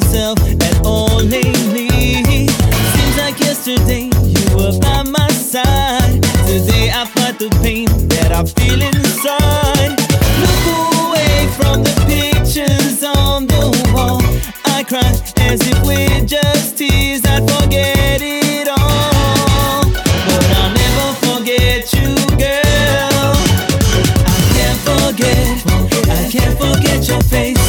myself at all lately. Seems like yesterday you were by my side. Today I fight the pain that I feel inside. Look away from the pictures on the wall. I cry as if we're just tears. I forget it all, but I'll never forget you, girl. I can't forget. I can't forget your face.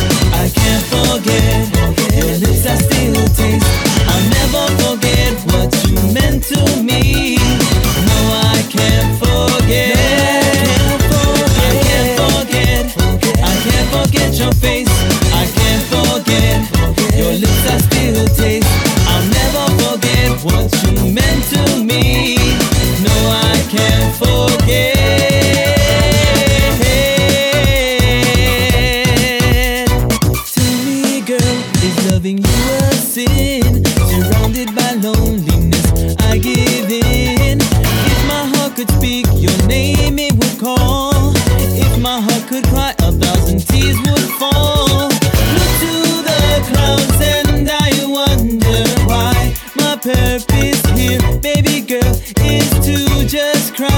Loneliness, I give in. If my heart could speak your name, it would call. If my heart could cry, a thousand tears would fall. Look to the clouds and I wonder why. My purpose here, baby girl, is to just cry.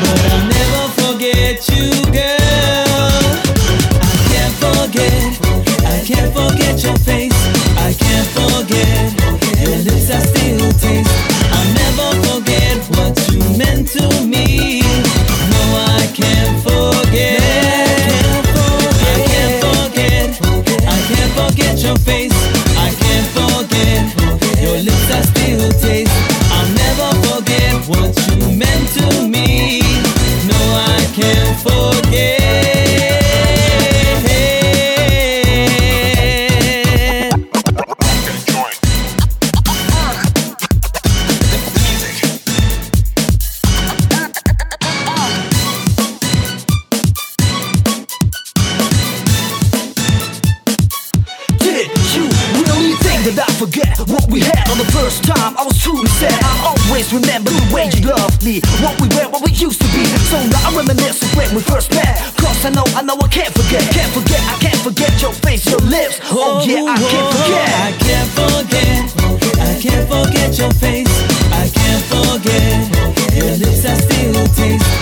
But I'll never forget you, girl. I can't forget, I can't forget your face. I can't forget. I still taste. what we had on the first time. I was truly sad. I always remember the way you loved me, what we were, what we used to be. So now I reminisce when we first met. Cause I know, I know I can't forget, can't forget, I can't forget your face, your lips. Oh, oh yeah, I can't oh, forget. I can't forget, I can't forget your face. I can't forget your lips, I still taste.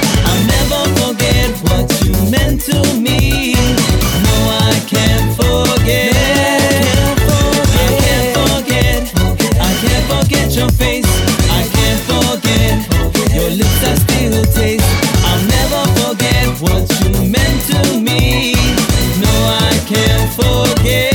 can't forget.